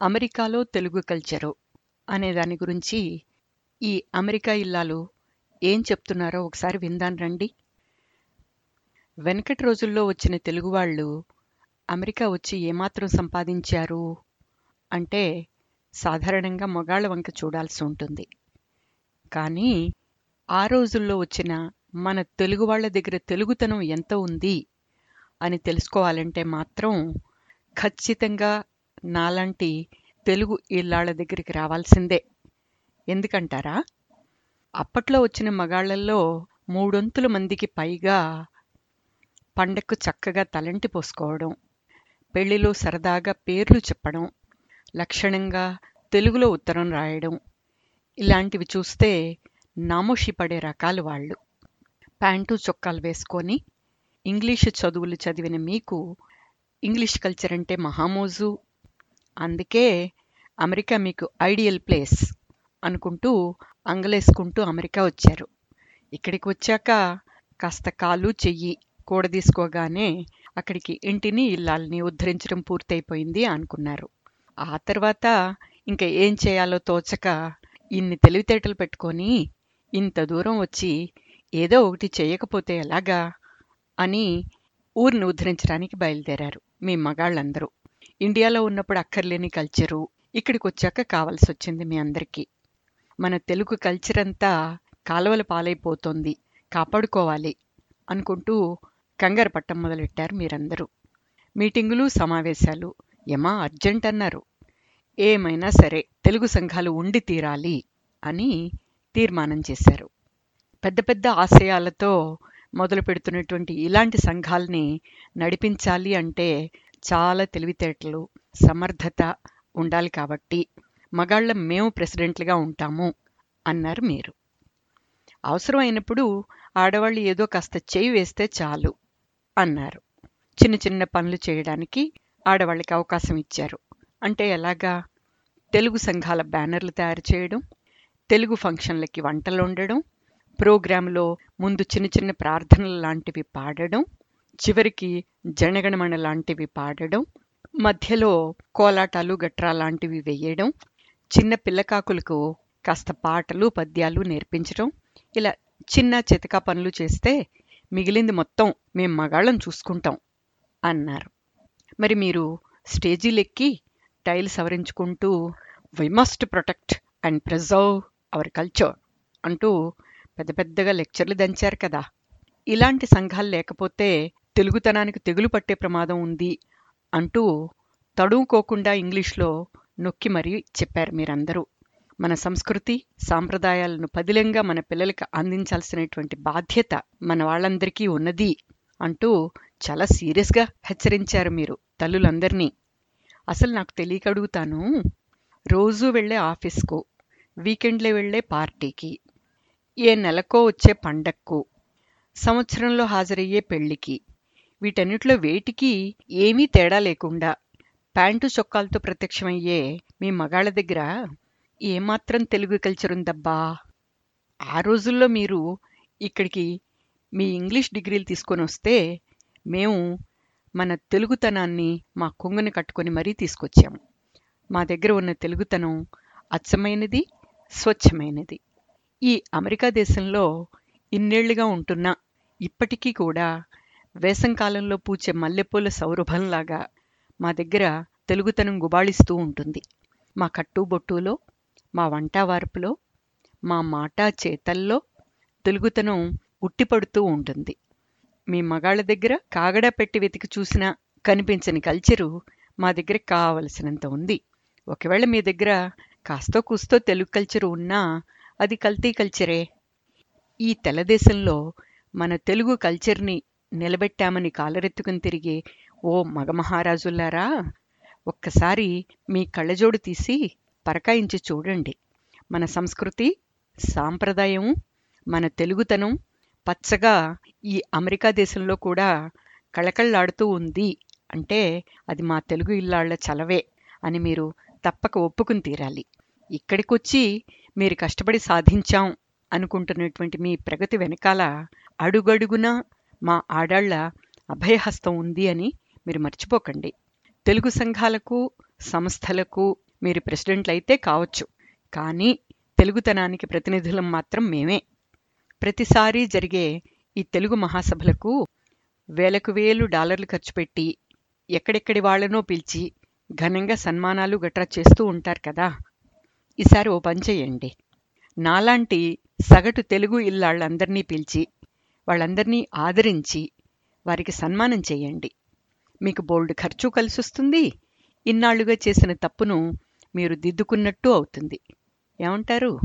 అమెరికాలో తెలుగు కల్చరు అనే దాని గురించి ఈ అమెరికా ఇల్లాలు ఏం చెప్తున్నారో ఒకసారి విందాం రండి. వెనకటి రోజుల్లో వచ్చిన తెలుగు వాళ్ళు అమెరికా వచ్చి ఏమాత్రం సంపాదించారు అంటే సాధారణంగా మగాళ్ళ వంక చూడాల్సి ఉంటుంది. కానీ ఆ రోజుల్లో వచ్చిన మన తెలుగు వాళ్ళ దగ్గర తెలుగుతనం ఎంత ఉంది అని తెలుసుకోవాలంటే మాత్రం ఖచ్చితంగా నాలాంటి తెలుగు ఇళ్ళాళ్ళ దగ్గరికి రావాల్సిందే. ఎందుకంటారా? అప్పట్లో వచ్చిన మగాళ్ళల్లో మూడొంతుల మందికి పైగా పండక్కు చక్కగా తలంటి పోసుకోవడం పెళ్ళిలో సరదాగా పేర్లు చెప్పడం లక్షణంగా తెలుగులో ఉత్తరం రాయడం ఇలాంటివి చూస్తే నామోషి పడే రకాలు వాళ్ళు. ప్యాంటు చొక్కాలు వేసుకొని ఇంగ్లీషు చదువులు చదివిన మీకు ఇంగ్లీష్ కల్చర్ అంటే మహామోజు. అందుకే అమెరికా మీకు ఐడియల్ ప్లేస్ అనుకుంటూ అంగలేసుకుంటూ అమెరికా వచ్చారు. ఇక్కడికి వచ్చాక కాస్త కాలు చెయ్యి కూడదీసుకోగానే అక్కడికి ఇంటిని ఇల్లాలని ఉద్ధరించడం పూర్తయిపోయింది అనుకున్నారు. ఆ తర్వాత ఇంకా ఏం చేయాలో తోచక ఇన్ని తెలివితేటలు పెట్టుకొని ఇంత దూరం వచ్చి ఏదో ఒకటి చేయకపోతే ఎలాగా అని ఊరిని ఉద్ధరించడానికి బయలుదేరారు మీ మగాళ్ళందరూ. ఇండియాలో ఉన్నప్పుడు అక్కర్లేని కల్చరు ఇక్కడికి వచ్చాక కావాల్సి వచ్చింది మీ అందరికీ. మన తెలుగు కల్చర్ అంతా కాలువల పాలైపోతోంది కాపాడుకోవాలి అనుకుంటూ కంగారు పట్టం మొదలెట్టారు మీరందరూ. మీటింగులు సమావేశాలు ఏమా అర్జెంట్ అన్నారు. ఏమైనా సరే తెలుగు సంఘాలు ఉండి తీరాలి అని తీర్మానం చేశారు. పెద్ద పెద్ద ఆశయాలతో మొదలు పెడుతున్నటువంటి ఇలాంటి సంఘాల్ని నడిపించాలి అంటే చాలా తెలివితేటలు సమర్థత ఉండాలి కాబట్టి మగాళ్ళం మేము ప్రెసిడెంట్లుగా ఉంటాము అన్నారు మీరు. అవసరమైనప్పుడు ఆడవాళ్ళు ఏదో కాస్త చేయి వేస్తే చాలు అన్నారు. చిన్న చిన్న పనులు చేయడానికి ఆడవాళ్ళకి అవకాశం ఇచ్చారు. అంటే ఎలాగా? తెలుగు సంఘాల బ్యానర్లు తయారు చేయడం తెలుగు ఫంక్షన్లకి వంటలు వండడం ప్రోగ్రాంలో ముందు చిన్న చిన్న ప్రార్థనలు లాంటివి పాడడం చివరికి జనగణమణ లాంటివి పాడడం మధ్యలో కోలాటాలు గట్రా లాంటివి వేయడం చిన్న పిల్లకాకులకు కాస్త పాటలు పద్యాలు నేర్పించడం ఇలా చిన్న చితకా పనులు చేస్తే మిగిలింది మొత్తం మేం మగాళ్ళం చూసుకుంటాం అన్నారు. మరి మీరు స్టేజీలెక్కి టైల్ సవరించుకుంటూ we must protect and preserve our culture అంటూ పెద్ద పెద్దగా లెక్చర్లు దంచారు కదా. ఇలాంటి సంఘాలు లేకపోతే తెలుగుతనానికి తెగులు పట్టే ప్రమాదం ఉంది అంటూ తడువుకోకుండా ఇంగ్లీష్లో నొక్కి మరీ చెప్పారు మీరందరూ. మన సంస్కృతి సాంప్రదాయాలను పదిలంగా మన పిల్లలకి అందించాల్సినటువంటి బాధ్యత మన వాళ్ళందరికీ ఉన్నది అంటూ చాలా సీరియస్గా హెచ్చరించారు మీరు తల్లులందరినీ. అసలు నాకు తెలియక అడుగుతాను రోజూ వెళ్ళే ఆఫీస్కు వీకెండ్లో వెళ్ళే పార్టీకి ఏ నెలకో వచ్చే పండక్కు సంవత్సరంలో హాజరయ్యే పెళ్ళికి వీటన్నిటిలో వేటికి ఏమీ తేడా లేకుండా ప్యాంటు చొక్కాలతో ప్రత్యక్షమయ్యే మీ మగాళ్ళ దగ్గర ఏమాత్రం తెలుగు కల్చర్ ఉందబ్బా? ఆ రోజుల్లో మీరు ఇక్కడికి మీ ఇంగ్లీష్ డిగ్రీలు తీసుకొని వస్తే మేము మన తెలుగుతనాన్ని మా కొంగుని కట్టుకొని మరీ తీసుకొచ్చాము. మా దగ్గర ఉన్న తెలుగుతనం అచ్చమైనది స్వచ్ఛమైనది. ఈ అమెరికా దేశంలో ఇన్నేళ్ళుగా ఉంటున్నా ఇప్పటికీ కూడా వేసంకాలంలో పూచే మల్లెపూల సౌరభంలాగా మా దగ్గర తెలుగుతనం గుబాళిస్తూ ఉంటుంది. మా కట్టుబొట్టులో మా వంటవార్పులో మా మాట చేతల్లో తెలుగుతనం ఉట్టిపడుతూ ఉంటుంది. మీ మగాళ్ళ దగ్గర కాగడా పెట్టి వెతికి చూసినా కనిపించని కల్చరు మా దగ్గర కావలసినంత ఉంది. ఒకవేళ మీ దగ్గర కాస్తో కూస్తో తెలుగు కల్చర్ ఉన్నా అది కల్తీ కల్చరే. ఈ తెల్లదేశంలో మన తెలుగు కల్చర్ని నిలబెట్టామని కాలరెత్తుకుని తిరిగే ఓ మగమహారాజులారా ఒక్కసారి మీ కళ్ళజోడు తీసి పరకాయించి చూడండి. మన సంస్కృతి సాంప్రదాయం మన తెలుగుతనం పచ్చగా ఈ అమెరికా దేశంలో కూడా కళకళలాడుతూ ఉంది. అంటే అది మా తెలుగు ఇల్లాళ్ళ చలవే అని మీరు తప్పక ఒప్పుకుని తీరాలి. ఇక్కడికొచ్చి మీరు కష్టపడి సాధించాం అనుకుంటున్నటువంటి మీ ప్రగతి వెనకాల అడుగడుగునా మా ఆడాళ్ళ అభయహస్తం ఉంది అని మీరు మర్చిపోకండి. తెలుగు సంఘాలకు సంస్థలకు మీరు ప్రెసిడెంట్లైతే కావచ్చు కానీ తెలుగుతనానికి ప్రతినిధులం మాత్రం మేమే. ప్రతిసారీ జరిగే ఈ తెలుగు మహాసభలకు వేలకు వేలు డాలర్లు ఖర్చు పెట్టి ఎక్కడెక్కడి వాళ్ళనో పిలిచి ఘనంగా సన్మానాలు గట్రా చేస్తూ ఉంటారు కదా. ఈసారి ఓ పని చేయండి. నాలాంటి సగటు తెలుగు ఇల్లాళ్ళందరినీ పిలిచి వాళ్ళందరినీ ఆదరించి వారికి సన్మానం చేయండి. మీకు బోల్డ్ ఖర్చు కలిసొస్తుంది. ఇన్నాళ్ళుగా చేసిన తప్పును మీరు దిద్దుకున్నట్టు అవుతుంది. ఏమంటారు?